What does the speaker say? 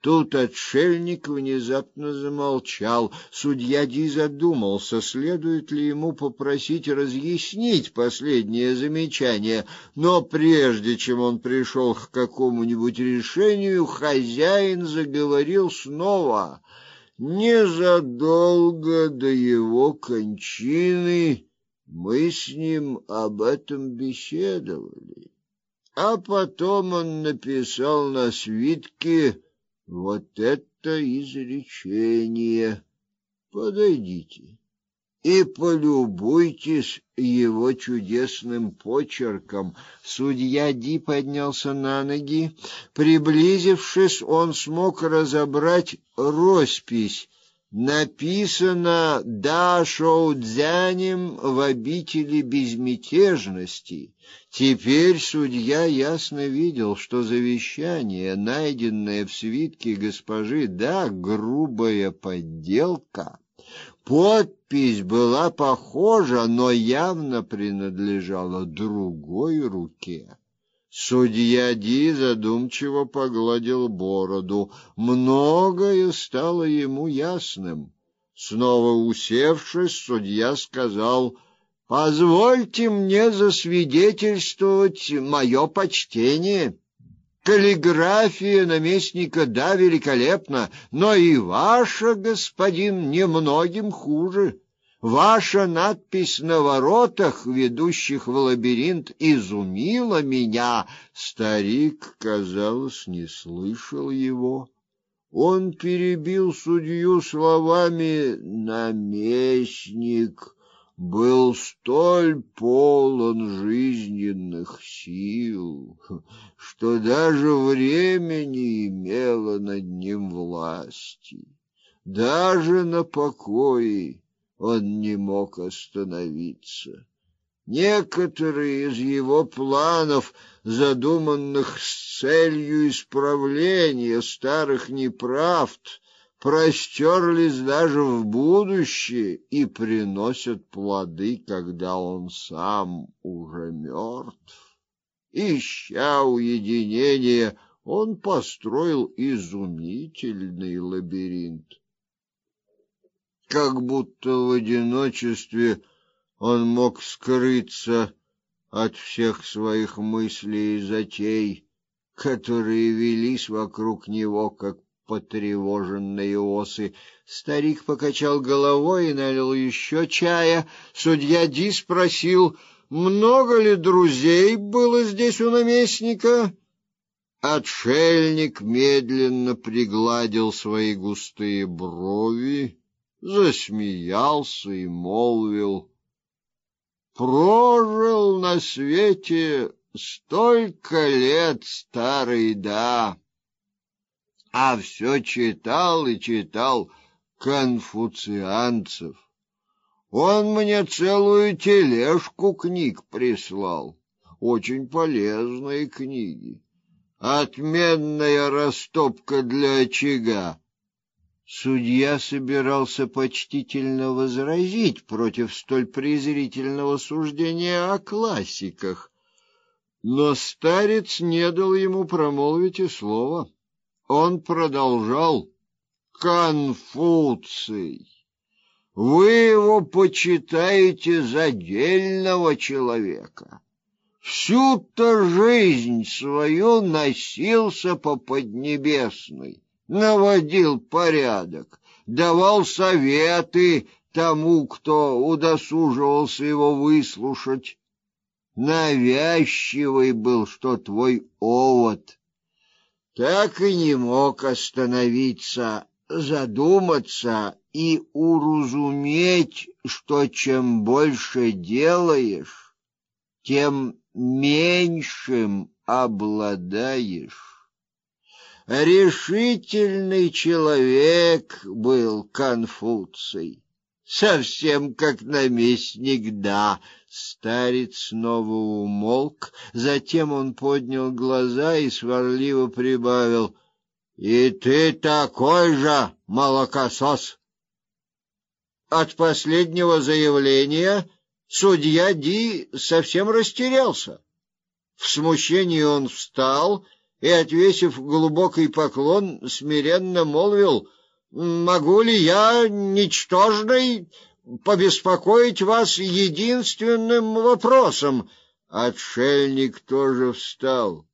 Тут отшельник внезапно замолчал. Судья Ди задумался, следует ли ему попросить разъяснить последнее замечание, но прежде чем он пришел к какому-нибудь решению, хозяин заговорил снова. Незадолго до его кончины мы с ним об этом беседовали. А потом он написал на свитке вот это изречение. Подойдите и полюбуйтесь его чудесным почерком. Судья Ди поднялся на ноги. Приблизившись, он смог разобрать роспись написано «Да Шоудзянем в обители безмятежности». Теперь судья ясно видел, что завещание, найденное в свитке госпожи Да, грубая подделка. Подпись была похожа, но явно принадлежала другой руке. Судья Ди задумчиво погладил бороду. Многое стало ему ясным. Снова усевшись, судья сказал: "Позвольте мне засвидетельствовать мое почтение. Каллиграфия наместника да великолепна, но и ваша, господин, немногим хуже. Ваша надпись на воротах, ведущих в лабиринт, изумила меня. Старик, казалось, не слышал его. Он перебил судью словами: "Наместник был столь полон жизненных сил, что даже время не имело над ним власти, даже на покое он не мог остановиться. Некоторые из его планов, задуманных с целью исправления старых неправд, простерлись даже в будущее и приносят плоды, когда он сам уже мертв. Ища уединения, он построил изумительный лабиринт как будто в одиночестве он мог скрыться от всех своих мыслей и затей, которые велись вокруг него, как потревоженные осы. Старик покачал головой и налил еще чая. Судья Ди спросил, много ли друзей было здесь у наместника? Отшельник медленно пригладил свои густые брови засмеялся и молвил: "Прожил на свете столько лет старый да, а все читал и читал конфуцианцев. Он мне целую тележку книг прислал, очень полезные книги. Отменная растопка для очага Судья собирался почтительно возразить против столь презрительного суждения о классиках, но старец не дал ему промолвить и слова. Он продолжал: "Конфуций, вы его почитаете за дельного человека. Всю-то жизнь свою носился по Поднебесной наводил порядок, давал советы тому, кто удосуживался его выслушать. Навязчивый был, что твой овод. Так и не мог остановиться, задуматься и уразуметь, что чем больше делаешь, тем меньшим обладаешь. Решительный человек был Конфуций, совсем как наместник Да. Старец снова умолк, затем он поднял глаза и сварливо прибавил: "И ты такой же молокосос". От последнего заявления судья Ди совсем растерялся. В смущении он встал и, отвесив глубокий поклон, смиренно молвил, «Могу ли я, ничтожный, побеспокоить вас единственным вопросом?» Отшельник тоже встал.